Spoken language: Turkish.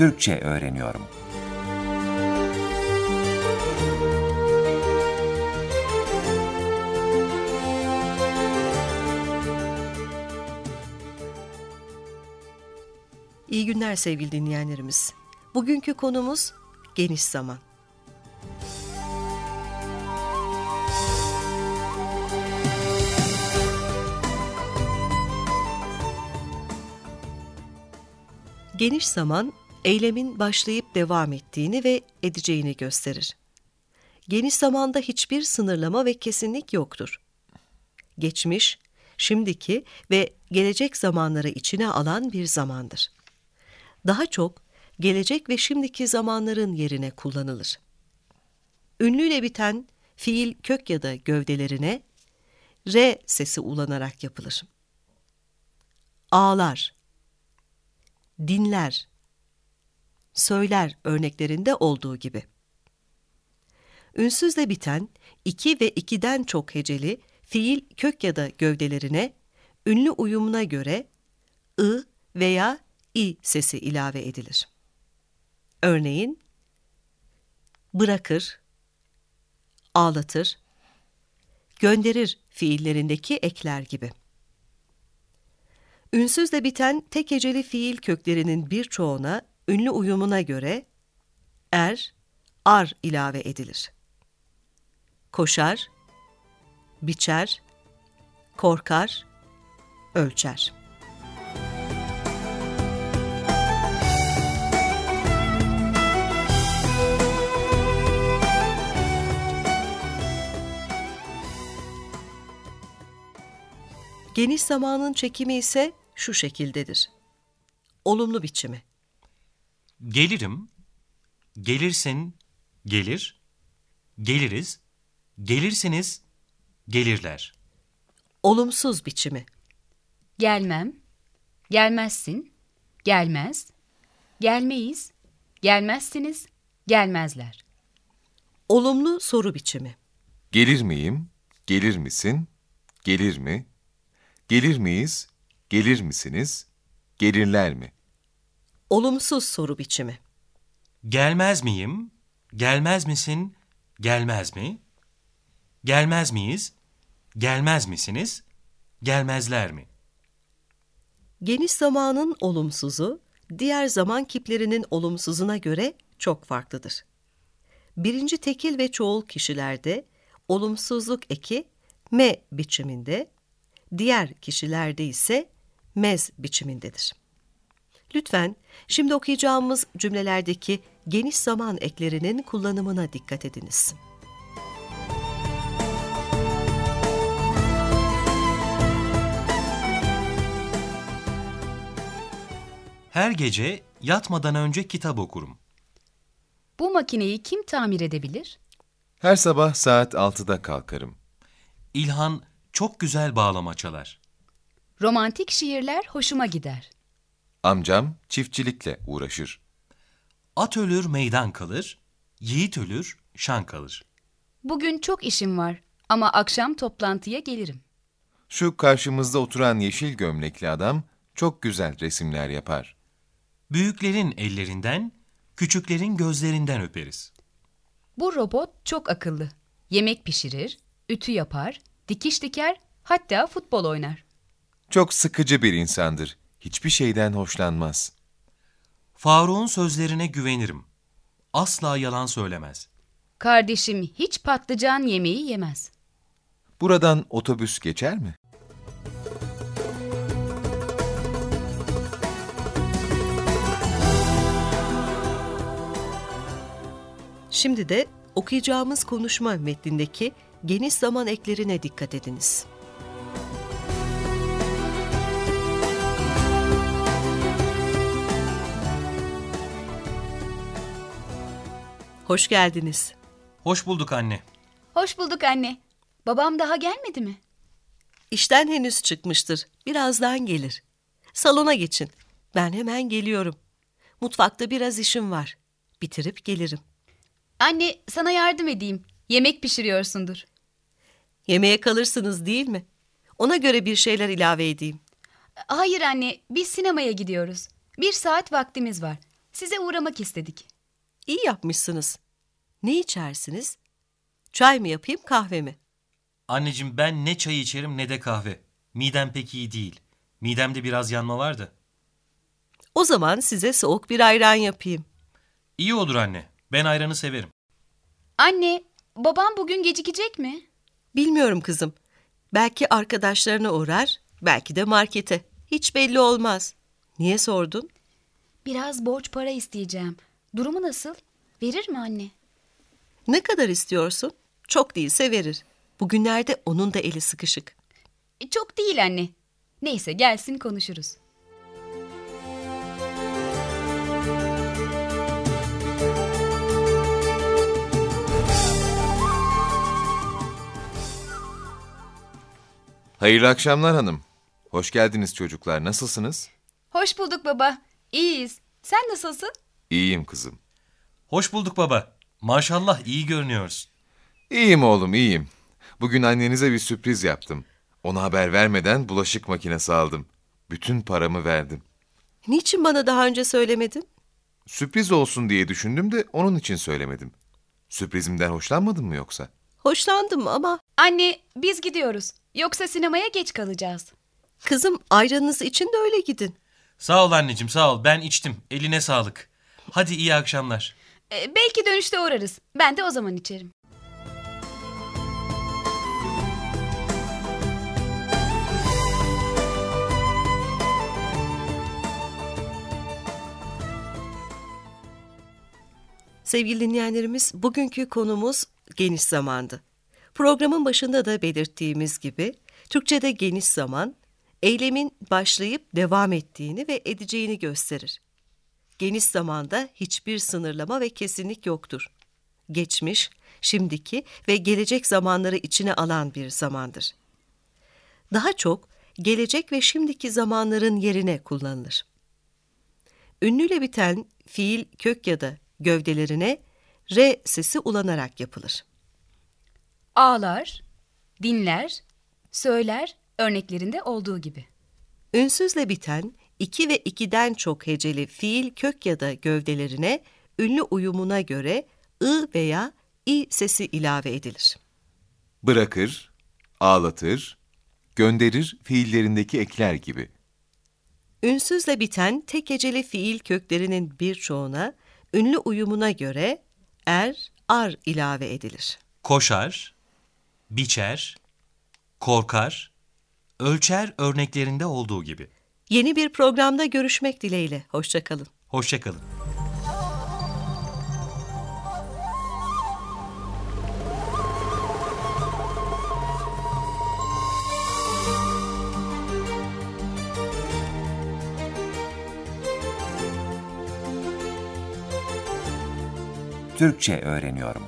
Türkçe öğreniyorum. İyi günler sevgili dinleyenlerimiz. Bugünkü konumuz geniş zaman. Geniş zaman, eylemin başlayıp devam ettiğini ve edeceğini gösterir. Geniş zamanda hiçbir sınırlama ve kesinlik yoktur. Geçmiş, şimdiki ve gelecek zamanları içine alan bir zamandır. Daha çok gelecek ve şimdiki zamanların yerine kullanılır. Ünlüyle biten fiil kök ya da gövdelerine R sesi ulanarak yapılır. Ağlar, dinler, söyler örneklerinde olduğu gibi. Ünsüzle biten iki ve ikiden çok heceli fiil kök ya da gövdelerine ünlü uyumuna göre ı veya i sesi ilave edilir. Örneğin bırakır, ağlatır, gönderir fiillerindeki ekler gibi. Ünsüzle biten tek heceli fiil köklerinin birçoğuna ünlü uyumuna göre er, ar ilave edilir. Koşar, biçer, korkar, ölçer. Geniş zamanın çekimi ise şu şekildedir. Olumlu biçimi. Gelirim, gelirsin, gelir, geliriz, gelirsiniz, gelirler. Olumsuz biçimi. Gelmem, gelmezsin, gelmez, gelmeyiz, gelmezsiniz, gelmezler. Olumlu soru biçimi. Gelir miyim? Gelir misin? Gelir mi? Gelir miyiz? Gelir misiniz? Gelirler mi? Olumsuz soru biçimi. Gelmez miyim? Gelmez misin? Gelmez mi? Gelmez miyiz? Gelmez misiniz? Gelmezler mi? Geniş zamanın olumsuzu, diğer zaman kiplerinin olumsuzuna göre çok farklıdır. Birinci tekil ve çoğul kişilerde olumsuzluk eki me biçiminde, diğer kişilerde ise mez biçimindedir. Lütfen şimdi okuyacağımız cümlelerdeki geniş zaman eklerinin kullanımına dikkat ediniz. Her gece yatmadan önce kitap okurum. Bu makineyi kim tamir edebilir? Her sabah saat 6'da kalkarım. İlhan çok güzel bağlama çalar. Romantik şiirler hoşuma gider. Amcam çiftçilikle uğraşır. At ölür meydan kalır, yiğit ölür şan kalır. Bugün çok işim var ama akşam toplantıya gelirim. Şu karşımızda oturan yeşil gömlekli adam çok güzel resimler yapar. Büyüklerin ellerinden, küçüklerin gözlerinden öperiz. Bu robot çok akıllı. Yemek pişirir, ütü yapar, dikiş diker, hatta futbol oynar. Çok sıkıcı bir insandır. Hiçbir şeyden hoşlanmaz. Faruk'un sözlerine güvenirim. Asla yalan söylemez. Kardeşim hiç patlıcan yemeği yemez. Buradan otobüs geçer mi? Şimdi de okuyacağımız konuşma metnindeki geniş zaman eklerine dikkat ediniz. Hoş geldiniz. Hoş bulduk anne. Hoş bulduk anne. Babam daha gelmedi mi? İşten henüz çıkmıştır. Birazdan gelir. Salona geçin. Ben hemen geliyorum. Mutfakta biraz işim var. Bitirip gelirim. Anne sana yardım edeyim. Yemek pişiriyorsundur. Yemeğe kalırsınız değil mi? Ona göre bir şeyler ilave edeyim. Hayır anne biz sinemaya gidiyoruz. Bir saat vaktimiz var. Size uğramak istedik. İyi yapmışsınız. Ne içersiniz? Çay mı yapayım, kahve mi? Anneciğim ben ne çay içerim ne de kahve. Midem pek iyi değil. Midemde biraz yanma vardı. O zaman size soğuk bir ayran yapayım. İyi olur anne. Ben ayranı severim. Anne, babam bugün gecikecek mi? Bilmiyorum kızım. Belki arkadaşlarına uğrar, belki de markete. Hiç belli olmaz. Niye sordun? Biraz borç para isteyeceğim. Durumu nasıl? Verir mi anne? Ne kadar istiyorsun? Çok değilse verir. Bugünlerde onun da eli sıkışık. E, çok değil anne. Neyse gelsin konuşuruz. Hayırlı akşamlar hanım. Hoş geldiniz çocuklar. Nasılsınız? Hoş bulduk baba. İyiyiz. Sen nasılsın? İyiyim kızım. Hoş bulduk baba. Maşallah iyi görünüyorsun. İyiyim oğlum, iyiyim. Bugün annenize bir sürpriz yaptım. Ona haber vermeden bulaşık makinesi aldım. Bütün paramı verdim. Niçin bana daha önce söylemedin? Sürpriz olsun diye düşündüm de onun için söylemedim. Sürprizimden hoşlanmadın mı yoksa? Hoşlandım ama Anne, biz gidiyoruz. Yoksa sinemaya geç kalacağız. kızım ayranınız için de öyle gidin. Sağ ol anneciğim sağ ol. Ben içtim. Eline sağlık. Hadi iyi akşamlar. E, belki dönüşte uğrarız. Ben de o zaman içerim. Sevgili dinleyenlerimiz, bugünkü konumuz geniş zamandı. Programın başında da belirttiğimiz gibi, Türkçe'de geniş zaman, eylemin başlayıp devam ettiğini ve edeceğini gösterir. Geniş zamanda hiçbir sınırlama ve kesinlik yoktur. Geçmiş, şimdiki ve gelecek zamanları içine alan bir zamandır. Daha çok gelecek ve şimdiki zamanların yerine kullanılır. Ünlüyle biten fiil kök ya da gövdelerine R sesi ulanarak yapılır. Ağlar, dinler, söyler örneklerinde olduğu gibi. Ünsüzle biten iki ve ikiden çok heceli fiil kök ya da gövdelerine ünlü uyumuna göre ı veya i sesi ilave edilir. Bırakır, ağlatır, gönderir fiillerindeki ekler gibi. Ünsüzle biten tek heceli fiil köklerinin birçoğuna ünlü uyumuna göre er, ar ilave edilir. Koşar, biçer, korkar, ölçer örneklerinde olduğu gibi. Yeni bir programda görüşmek dileğiyle. Hoşçakalın. Hoşçakalın. Türkçe öğreniyorum.